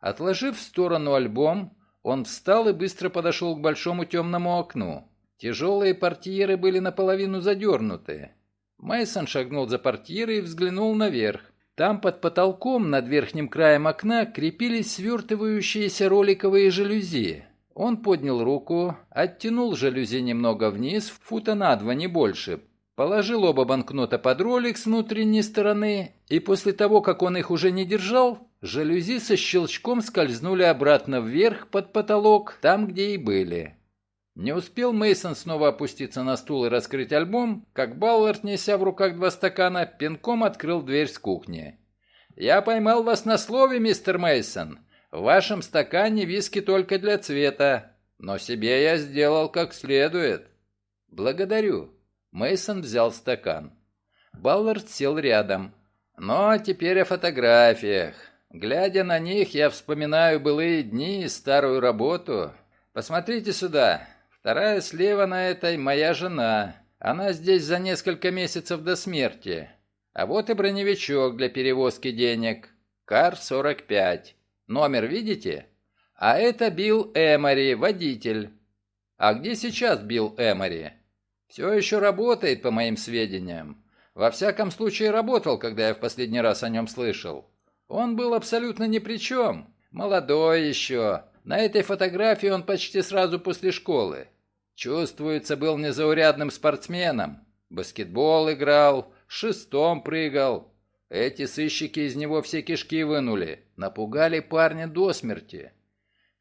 Отложив в сторону альбом, он встал и быстро подошел к большому темному окну. Тяжелые портьеры были наполовину задернуты. Мейсон шагнул за портьеры и взглянул наверх. Там под потолком над верхним краем окна крепились свертывающиеся роликовые жалюзи. Он поднял руку, оттянул жалюзи немного вниз, фута на два, не больше, положил оба банкнота под ролик с внутренней стороны, и после того, как он их уже не держал, жалюзи со щелчком скользнули обратно вверх под потолок, там, где и были. Не успел Мейсон снова опуститься на стул и раскрыть альбом, как Баллард, неся в руках два стакана, пинком открыл дверь с кухни. «Я поймал вас на слове, мистер Мейсон. В вашем стакане виски только для цвета, но себе я сделал как следует». «Благодарю». Мейсон взял стакан. Баллард сел рядом. «Ну, а теперь о фотографиях. Глядя на них, я вспоминаю былые дни и старую работу. Посмотрите сюда. Вторая слева на этой моя жена. Она здесь за несколько месяцев до смерти. А вот и броневичок для перевозки денег. Кар-45. Номер видите? А это Билл Эмори, водитель. А где сейчас Билл Эмори? Все еще работает, по моим сведениям. Во всяком случае, работал, когда я в последний раз о нем слышал. Он был абсолютно ни при чем. Молодой еще. На этой фотографии он почти сразу после школы. Чувствуется, был незаурядным спортсменом. Баскетбол играл, шестом прыгал. Эти сыщики из него все кишки вынули. Напугали парня до смерти.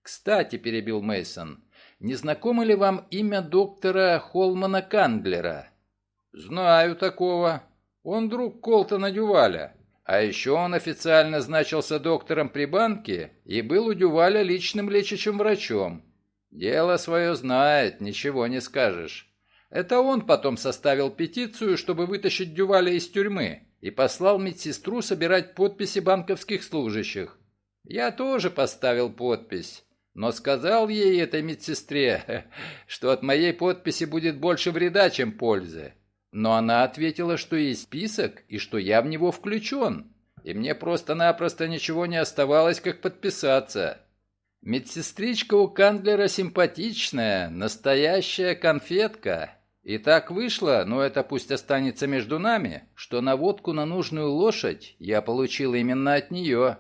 Кстати, перебил Мейсон, не знакомо ли вам имя доктора Холмана Кандлера? Знаю такого. Он друг Колтона Дюваля. А еще он официально значился доктором при банке и был у Дюваля личным лечащим врачом. Дело свое знает, ничего не скажешь. Это он потом составил петицию, чтобы вытащить Дюваля из тюрьмы, и послал медсестру собирать подписи банковских служащих. Я тоже поставил подпись, но сказал ей, этой медсестре, что от моей подписи будет больше вреда, чем пользы. Но она ответила, что есть список и что я в него включен. И мне просто-напросто ничего не оставалось, как подписаться. Медсестричка у Кандлера симпатичная, настоящая конфетка. И так вышло, но это пусть останется между нами, что наводку на нужную лошадь я получил именно от нее.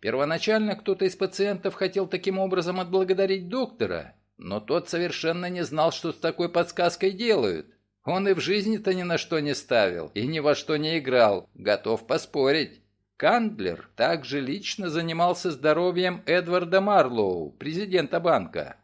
Первоначально кто-то из пациентов хотел таким образом отблагодарить доктора, но тот совершенно не знал, что с такой подсказкой делают. Он и в жизни-то ни на что не ставил, и ни во что не играл, готов поспорить. Кандлер также лично занимался здоровьем Эдварда Марлоу, президента банка.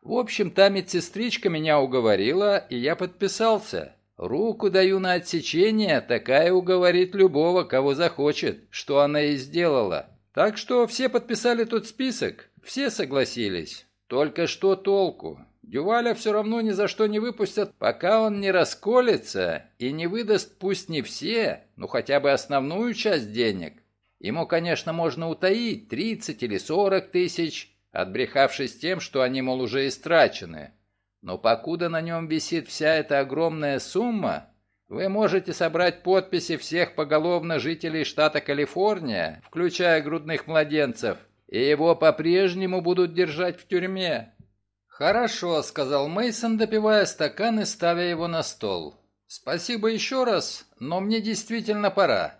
В общем, та медсестричка меня уговорила, и я подписался. Руку даю на отсечение, такая уговорит любого, кого захочет, что она и сделала. Так что все подписали тот список, все согласились. Только что толку? Дюваля все равно ни за что не выпустят, пока он не расколется и не выдаст пусть не все, но хотя бы основную часть денег. Ему, конечно, можно утаить 30 или 40 тысяч, отбрехавшись тем, что они, мол, уже истрачены. Но покуда на нем висит вся эта огромная сумма, вы можете собрать подписи всех поголовно жителей штата Калифорния, включая грудных младенцев, и его по-прежнему будут держать в тюрьме. «Хорошо», — сказал Мейсон, допивая стакан и ставя его на стол. «Спасибо еще раз, но мне действительно пора».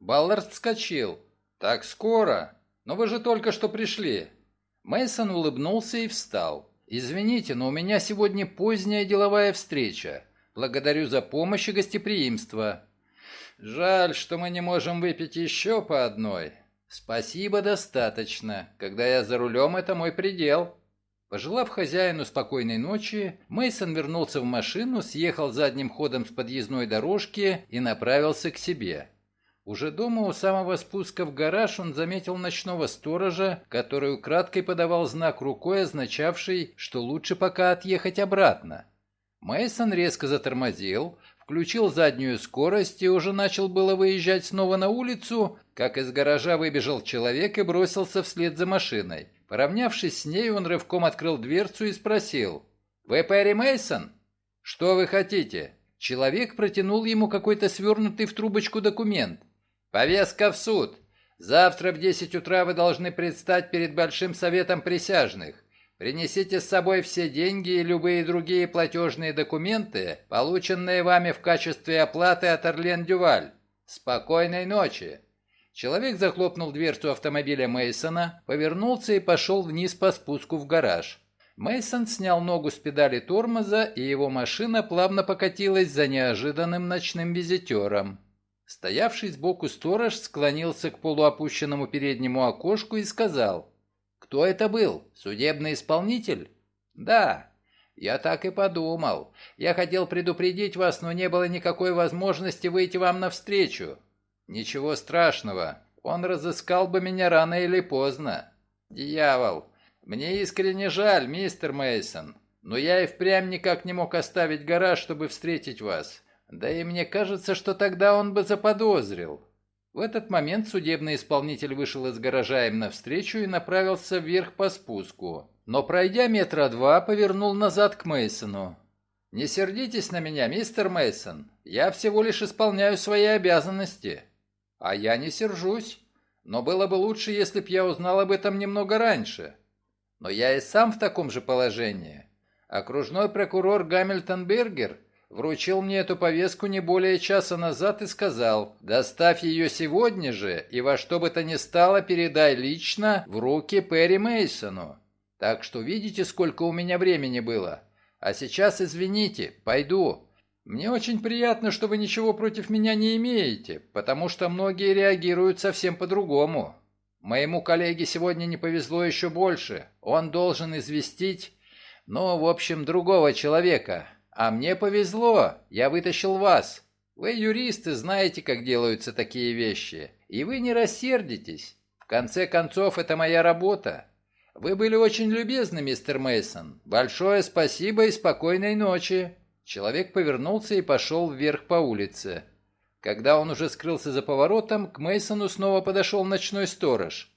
Баллард вскочил. «Так скоро? Но вы же только что пришли». Мейсон улыбнулся и встал. «Извините, но у меня сегодня поздняя деловая встреча. Благодарю за помощь и гостеприимство». «Жаль, что мы не можем выпить еще по одной». «Спасибо, достаточно. Когда я за рулем, это мой предел». Пожелав хозяину спокойной ночи, Мейсон вернулся в машину, съехал задним ходом с подъездной дорожки и направился к себе. Уже дома у самого спуска в гараж он заметил ночного сторожа, который украдкой подавал знак рукой, означавший, что лучше пока отъехать обратно. Мейсон резко затормозил, включил заднюю скорость и уже начал было выезжать снова на улицу, как из гаража выбежал человек и бросился вслед за машиной. Поравнявшись с ней, он рывком открыл дверцу и спросил. «Вы Перри Мейсон? «Что вы хотите?» Человек протянул ему какой-то свернутый в трубочку документ. «Повестка в суд. Завтра в 10 утра вы должны предстать перед Большим Советом Присяжных. Принесите с собой все деньги и любые другие платежные документы, полученные вами в качестве оплаты от Орлен Дюваль. Спокойной ночи!» Человек захлопнул дверцу автомобиля Мейсона, повернулся и пошел вниз по спуску в гараж. Мейсон снял ногу с педали тормоза, и его машина плавно покатилась за неожиданным ночным визитером. Стоявший сбоку сторож склонился к полуопущенному переднему окошку и сказал, «Кто это был? Судебный исполнитель?» «Да». «Я так и подумал. Я хотел предупредить вас, но не было никакой возможности выйти вам навстречу. Ничего страшного. Он разыскал бы меня рано или поздно. Дьявол. Мне искренне жаль, мистер Мейсон, но я и впрямь никак не мог оставить гараж, чтобы встретить вас. Да и мне кажется, что тогда он бы заподозрил. В этот момент судебный исполнитель вышел из гаража им навстречу и направился вверх по спуску. Но пройдя метра два, повернул назад к Мейсону. «Не сердитесь на меня, мистер Мейсон. Я всего лишь исполняю свои обязанности». «А я не сержусь. Но было бы лучше, если б я узнал об этом немного раньше. Но я и сам в таком же положении. Окружной прокурор Гамильтон Бергер вручил мне эту повестку не более часа назад и сказал, «Доставь ее сегодня же и во что бы то ни стало передай лично в руки Перри Мейсону. Так что видите, сколько у меня времени было. А сейчас извините, пойду. Мне очень приятно, что вы ничего против меня не имеете, потому что многие реагируют совсем по-другому. Моему коллеге сегодня не повезло еще больше. Он должен известить, ну, в общем, другого человека, а мне повезло, я вытащил вас. Вы юристы, знаете, как делаются такие вещи. И вы не рассердитесь. В конце концов, это моя работа. Вы были очень любезны, мистер Мейсон. Большое спасибо и спокойной ночи. Человек повернулся и пошел вверх по улице. Когда он уже скрылся за поворотом, к Мейсону снова подошел ночной сторож.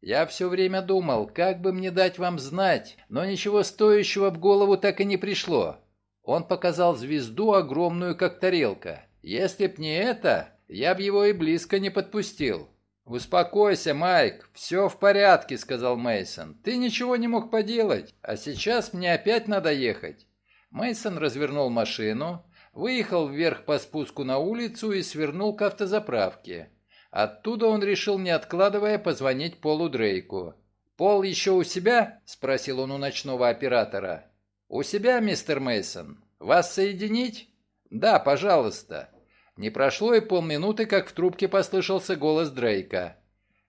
Я все время думал, как бы мне дать вам знать, но ничего стоящего в голову так и не пришло. Он показал звезду огромную, как тарелка. Если б не это, я б его и близко не подпустил. «Успокойся, Майк, все в порядке», — сказал Мейсон. «Ты ничего не мог поделать, а сейчас мне опять надо ехать». Мейсон развернул машину, выехал вверх по спуску на улицу и свернул к автозаправке. Оттуда он решил, не откладывая, позвонить Полу Дрейку. «Пол еще у себя?» — спросил он у ночного оператора. «У себя, мистер Мейсон. Вас соединить?» «Да, пожалуйста». Не прошло и полминуты, как в трубке послышался голос Дрейка.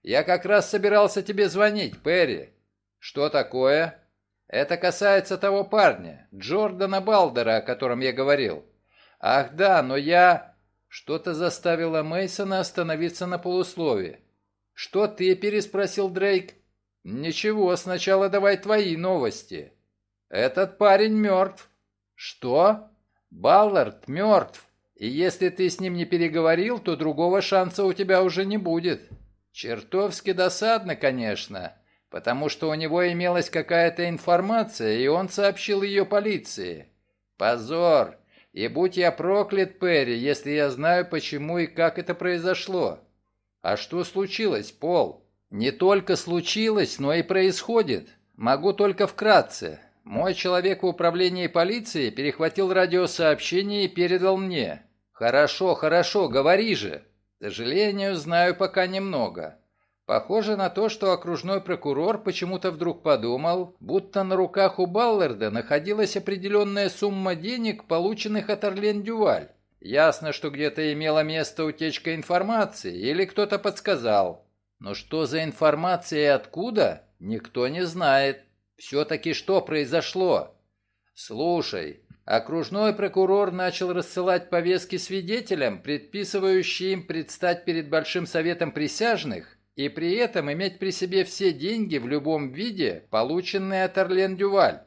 «Я как раз собирался тебе звонить, Перри». «Что такое?» «Это касается того парня, Джордана Балдера, о котором я говорил». «Ах да, но я...» Что-то заставило Мейсона остановиться на полуслове. «Что ты?» – переспросил Дрейк. «Ничего, сначала давай твои новости». «Этот парень мертв». «Что?» «Баллард мертв. И если ты с ним не переговорил, то другого шанса у тебя уже не будет». «Чертовски досадно, конечно, потому что у него имелась какая-то информация, и он сообщил ее полиции. Позор! И будь я проклят, Перри, если я знаю, почему и как это произошло. А что случилось, Пол? Не только случилось, но и происходит. Могу только вкратце. Мой человек в управлении полиции перехватил радиосообщение и передал мне. Хорошо, хорошо, говори же. К сожалению, знаю пока немного. Похоже на то, что окружной прокурор почему-то вдруг подумал, будто на руках у Балларда находилась определенная сумма денег, полученных от Орлен Дюваль. Ясно, что где-то имела место утечка информации, или кто-то подсказал. Но что за информация и откуда, никто не знает. Все-таки что произошло? Слушай, окружной прокурор начал рассылать повестки свидетелям, предписывающие им предстать перед Большим Советом Присяжных и при этом иметь при себе все деньги в любом виде, полученные от Орлен Дюваль.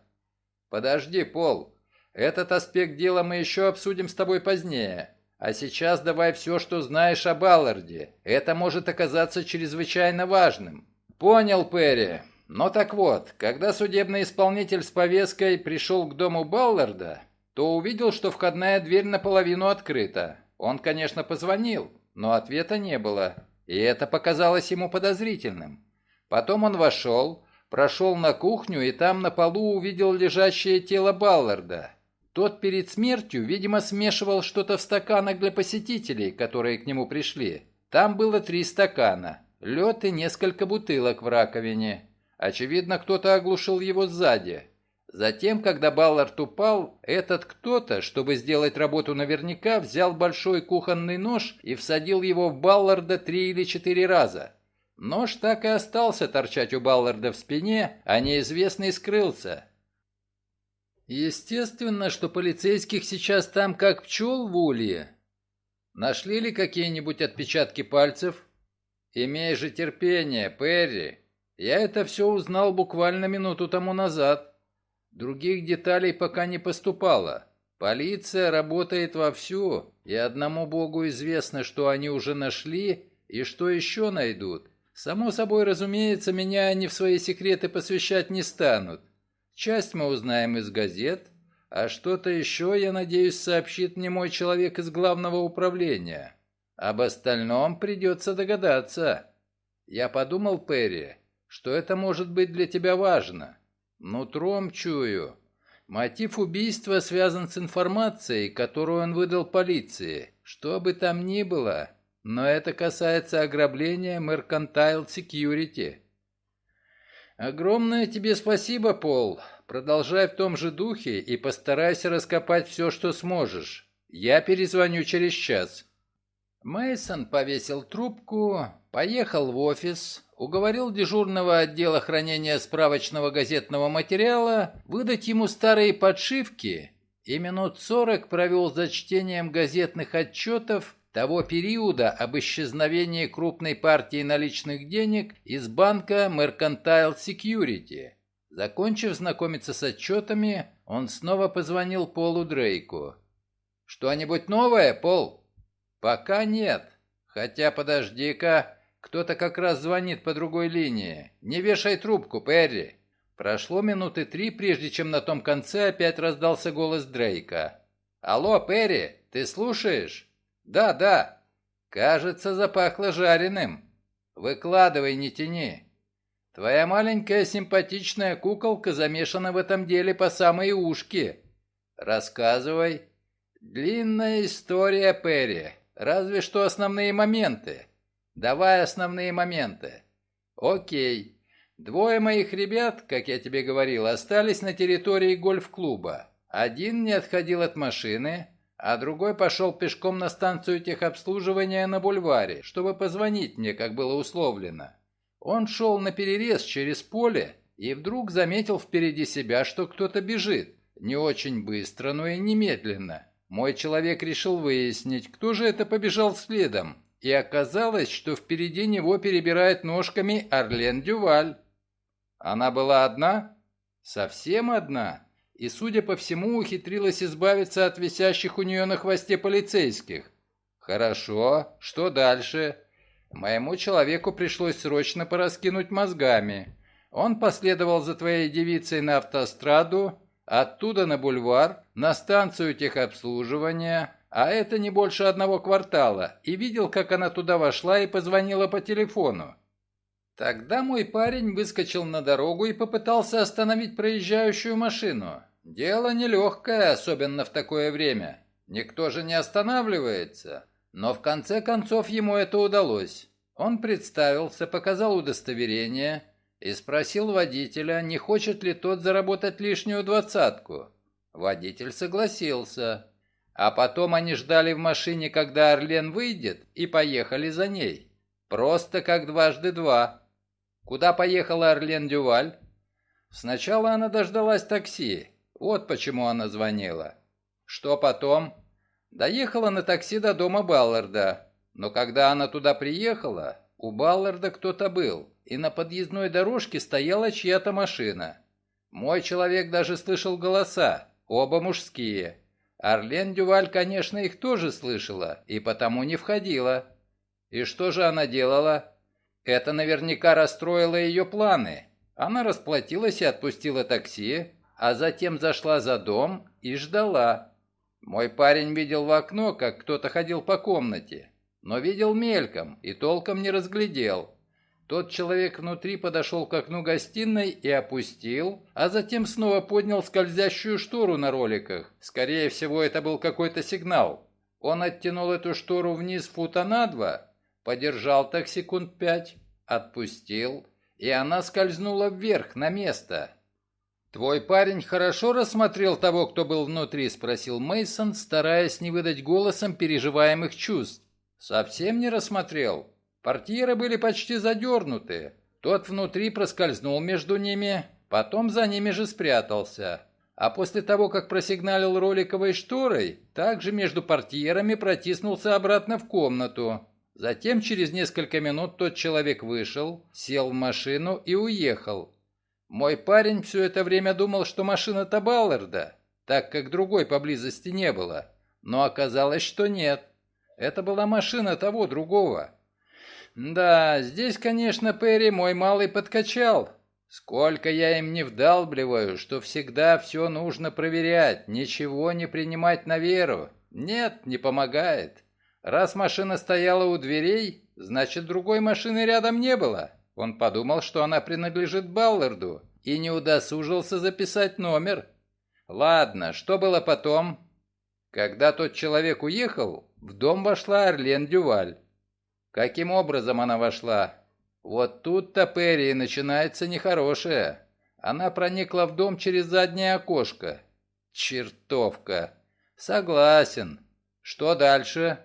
Подожди, Пол, этот аспект дела мы еще обсудим с тобой позднее. А сейчас давай все, что знаешь об Алларде. Это может оказаться чрезвычайно важным. Понял, Перри. Но так вот, когда судебный исполнитель с повесткой пришел к дому Балларда, то увидел, что входная дверь наполовину открыта. Он, конечно, позвонил, но ответа не было. И это показалось ему подозрительным. Потом он вошел, прошел на кухню и там на полу увидел лежащее тело Балларда. Тот перед смертью, видимо, смешивал что-то в стаканах для посетителей, которые к нему пришли. Там было три стакана, лед и несколько бутылок в раковине. Очевидно, кто-то оглушил его сзади. Затем, когда Баллард упал, этот кто-то, чтобы сделать работу наверняка, взял большой кухонный нож и всадил его в Балларда три или четыре раза. Нож так и остался торчать у Балларда в спине, а неизвестный скрылся. Естественно, что полицейских сейчас там как пчел в улье. Нашли ли какие-нибудь отпечатки пальцев? Имей же терпение, Перри. Я это все узнал буквально минуту тому назад. Других деталей пока не поступало. Полиция работает вовсю, и одному богу известно, что они уже нашли и что еще найдут. Само собой, разумеется, меня они в свои секреты посвящать не станут. Часть мы узнаем из газет, а что-то еще, я надеюсь, сообщит мне мой человек из главного управления. Об остальном придется догадаться. Я подумал, Перри, что это может быть для тебя важно. Нутром чую. Мотив убийства связан с информацией, которую он выдал полиции. Что бы там ни было, но это касается ограбления Mercantile Security. Огромное тебе спасибо, Пол. Продолжай в том же духе и постарайся раскопать все, что сможешь. Я перезвоню через час. Мейсон повесил трубку, поехал в офис, уговорил дежурного отдела хранения справочного газетного материала выдать ему старые подшивки и минут сорок провел за чтением газетных отчетов того периода об исчезновении крупной партии наличных денег из банка Mercantile Security. Закончив знакомиться с отчетами, он снова позвонил Полу Дрейку. «Что-нибудь новое, Пол?» «Пока нет. Хотя, подожди-ка, кто-то как раз звонит по другой линии. Не вешай трубку, Перри. Прошло минуты три, прежде чем на том конце опять раздался голос Дрейка. «Алло, Перри, ты слушаешь?» «Да, да. Кажется, запахло жареным. Выкладывай, не тяни. Твоя маленькая симпатичная куколка замешана в этом деле по самые ушки. Рассказывай. Длинная история, Перри. Разве что основные моменты. Давай основные моменты. Окей. Двое моих ребят, как я тебе говорил, остались на территории гольф-клуба. Один не отходил от машины, а другой пошел пешком на станцию техобслуживания на бульваре, чтобы позвонить мне, как было условлено. Он шел на перерез через поле и вдруг заметил впереди себя, что кто-то бежит. Не очень быстро, но и немедленно. Мой человек решил выяснить, кто же это побежал следом и оказалось, что впереди него перебирает ножками Орлен Дюваль. Она была одна? Совсем одна? И, судя по всему, ухитрилась избавиться от висящих у нее на хвосте полицейских. Хорошо, что дальше? Моему человеку пришлось срочно пораскинуть мозгами. Он последовал за твоей девицей на автостраду, оттуда на бульвар, на станцию техобслуживания, а это не больше одного квартала, и видел, как она туда вошла и позвонила по телефону. Тогда мой парень выскочил на дорогу и попытался остановить проезжающую машину. Дело нелегкое, особенно в такое время. Никто же не останавливается. Но в конце концов ему это удалось. Он представился, показал удостоверение и спросил водителя, не хочет ли тот заработать лишнюю двадцатку. Водитель согласился. А потом они ждали в машине, когда Орлен выйдет, и поехали за ней. Просто как дважды два. Куда поехала Орлен Дюваль? Сначала она дождалась такси. Вот почему она звонила. Что потом? Доехала на такси до дома Балларда. Но когда она туда приехала, у Балларда кто-то был, и на подъездной дорожке стояла чья-то машина. Мой человек даже слышал голоса, оба мужские. Орлен Дюваль, конечно, их тоже слышала и потому не входила. И что же она делала? Это наверняка расстроило ее планы. Она расплатилась и отпустила такси, а затем зашла за дом и ждала. Мой парень видел в окно, как кто-то ходил по комнате. но видел мельком и толком не разглядел. Тот человек внутри подошел к окну гостиной и опустил, а затем снова поднял скользящую штору на роликах. Скорее всего, это был какой-то сигнал. Он оттянул эту штору вниз фута на два, подержал так секунд пять, отпустил, и она скользнула вверх на место. «Твой парень хорошо рассмотрел того, кто был внутри?» – спросил Мейсон, стараясь не выдать голосом переживаемых чувств. «Совсем не рассмотрел. Портьеры были почти задернуты. Тот внутри проскользнул между ними, потом за ними же спрятался. А после того, как просигналил роликовой шторой, также между портьерами протиснулся обратно в комнату. Затем через несколько минут тот человек вышел, сел в машину и уехал. Мой парень все это время думал, что машина-то Балларда, так как другой поблизости не было. Но оказалось, что нет. Это была машина того другого. Да, здесь, конечно, Перри мой малый подкачал. Сколько я им не вдалбливаю, что всегда все нужно проверять, ничего не принимать на веру. Нет, не помогает. Раз машина стояла у дверей, значит, другой машины рядом не было. Он подумал, что она принадлежит Балларду, и не удосужился записать номер. Ладно, что было потом? Когда тот человек уехал, в дом вошла Орлен Дюваль. Каким образом она вошла? Вот тут-то Перри начинается нехорошее. Она проникла в дом через заднее окошко. Чертовка. Согласен. Что дальше?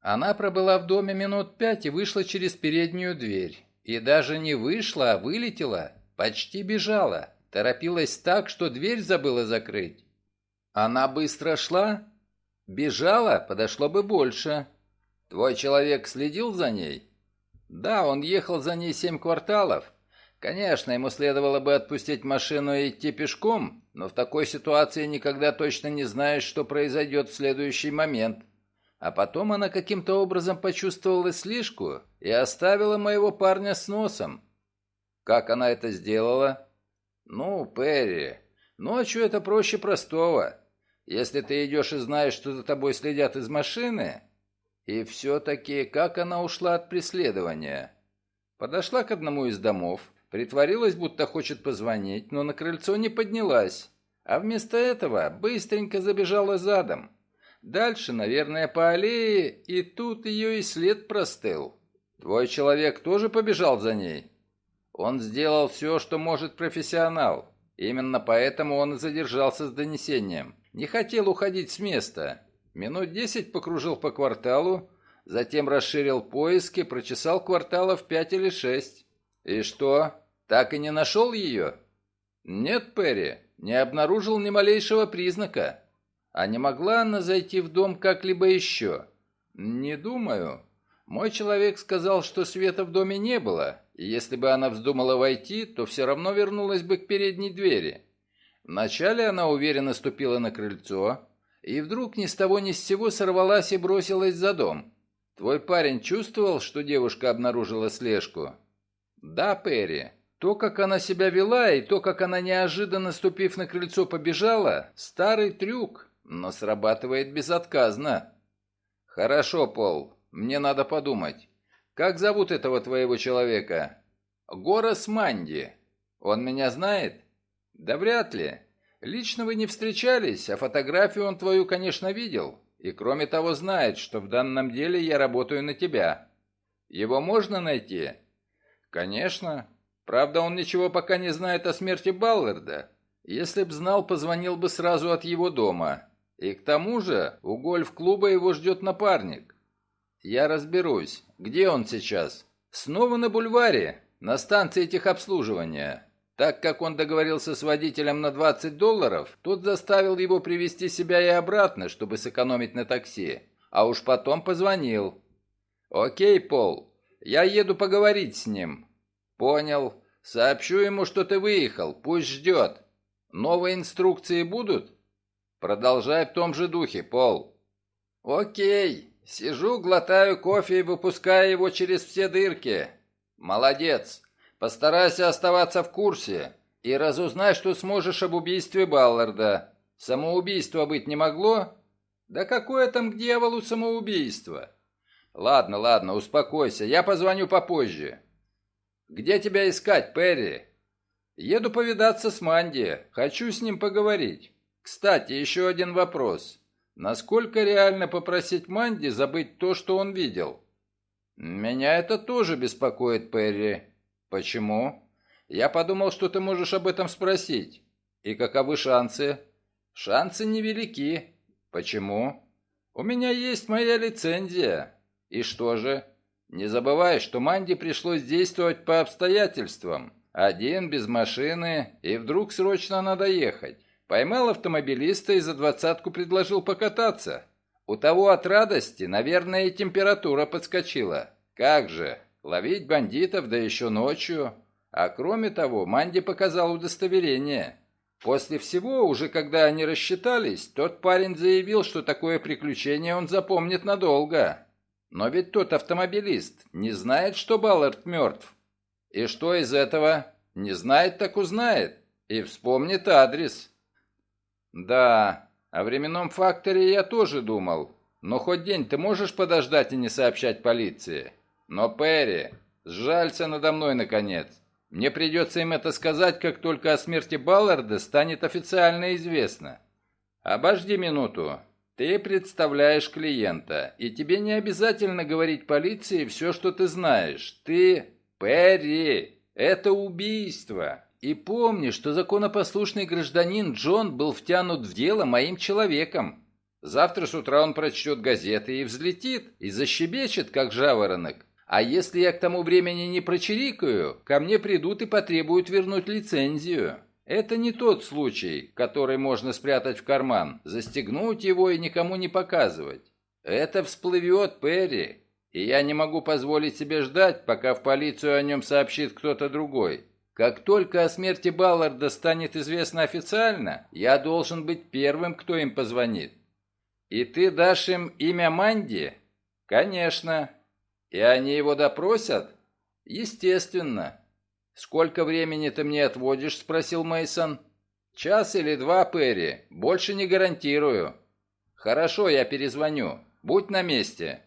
Она пробыла в доме минут пять и вышла через переднюю дверь. И даже не вышла, а вылетела. Почти бежала. Торопилась так, что дверь забыла закрыть. Она быстро шла? Бежала, подошло бы больше. Твой человек следил за ней? Да, он ехал за ней семь кварталов. Конечно, ему следовало бы отпустить машину и идти пешком, но в такой ситуации никогда точно не знаешь, что произойдет в следующий момент. А потом она каким-то образом почувствовала слишком и оставила моего парня с носом. Как она это сделала? Ну, Перри, ночью это проще простого. Если ты идешь и знаешь, что за тобой следят из машины, и все-таки, как она ушла от преследования? Подошла к одному из домов, притворилась, будто хочет позвонить, но на крыльцо не поднялась, а вместо этого быстренько забежала задом. Дальше, наверное, по аллее, и тут ее и след простыл. Твой человек тоже побежал за ней? Он сделал все, что может профессионал. Именно поэтому он и задержался с донесением. Не хотел уходить с места. Минут десять покружил по кварталу, затем расширил поиски, прочесал кварталов пять или шесть. И что, так и не нашел ее? Нет, Перри, не обнаружил ни малейшего признака. А не могла она зайти в дом как-либо еще? Не думаю. Мой человек сказал, что света в доме не было, и если бы она вздумала войти, то все равно вернулась бы к передней двери. Вначале она уверенно ступила на крыльцо, и вдруг ни с того ни с сего сорвалась и бросилась за дом. Твой парень чувствовал, что девушка обнаружила слежку? Да, Перри. То, как она себя вела, и то, как она неожиданно, ступив на крыльцо, побежала, старый трюк, но срабатывает безотказно. Хорошо, Пол, мне надо подумать. Как зовут этого твоего человека? Горас Манди. Он меня знает? Да вряд ли. Лично вы не встречались, а фотографию он твою, конечно, видел. И кроме того знает, что в данном деле я работаю на тебя. Его можно найти? Конечно. Правда, он ничего пока не знает о смерти Балларда. Если б знал, позвонил бы сразу от его дома. И к тому же у гольф-клуба его ждет напарник. Я разберусь. Где он сейчас? Снова на бульваре, на станции техобслуживания. Так как он договорился с водителем на 20 долларов, тот заставил его привести себя и обратно, чтобы сэкономить на такси. А уж потом позвонил. «Окей, Пол, я еду поговорить с ним». «Понял. Сообщу ему, что ты выехал. Пусть ждет. Новые инструкции будут?» «Продолжай в том же духе, Пол». «Окей. Сижу, глотаю кофе и выпускаю его через все дырки. Молодец. Постарайся оставаться в курсе и разузнай, что сможешь об убийстве Балларда. Самоубийство быть не могло? Да какое там к дьяволу самоубийство? Ладно, ладно, успокойся, я позвоню попозже. Где тебя искать, Перри? Еду повидаться с Манди, хочу с ним поговорить. Кстати, еще один вопрос. Насколько реально попросить Манди забыть то, что он видел? Меня это тоже беспокоит, Перри. Почему? Я подумал, что ты можешь об этом спросить. И каковы шансы? Шансы невелики. Почему? У меня есть моя лицензия. И что же? Не забывай, что Манди пришлось действовать по обстоятельствам. Один, без машины, и вдруг срочно надо ехать. Поймал автомобилиста и за двадцатку предложил покататься. У того от радости, наверное, и температура подскочила. Как же, ловить бандитов, да еще ночью. А кроме того, Манди показал удостоверение. После всего, уже когда они рассчитались, тот парень заявил, что такое приключение он запомнит надолго. Но ведь тот автомобилист не знает, что Баллард мертв. И что из этого? Не знает, так узнает. И вспомнит адрес. Да, о временном факторе я тоже думал. Но хоть день ты можешь подождать и не сообщать полиции? Но, Перри, сжалься надо мной, наконец. Мне придется им это сказать, как только о смерти Балларда станет официально известно. Обожди минуту. Ты представляешь клиента, и тебе не обязательно говорить полиции все, что ты знаешь. Ты... Перри, это убийство. И помни, что законопослушный гражданин Джон был втянут в дело моим человеком. Завтра с утра он прочтет газеты и взлетит, и защебечет, как жаворонок. А если я к тому времени не прочирикаю, ко мне придут и потребуют вернуть лицензию. Это не тот случай, который можно спрятать в карман, застегнуть его и никому не показывать. Это всплывет, Перри, и я не могу позволить себе ждать, пока в полицию о нем сообщит кто-то другой. Как только о смерти Балларда станет известно официально, я должен быть первым, кто им позвонит. И ты дашь им имя Манди? Конечно. И они его допросят? Естественно. Сколько времени ты мне отводишь? спросил Мейсон. Час или два, Перри. Больше не гарантирую. Хорошо, я перезвоню. Будь на месте.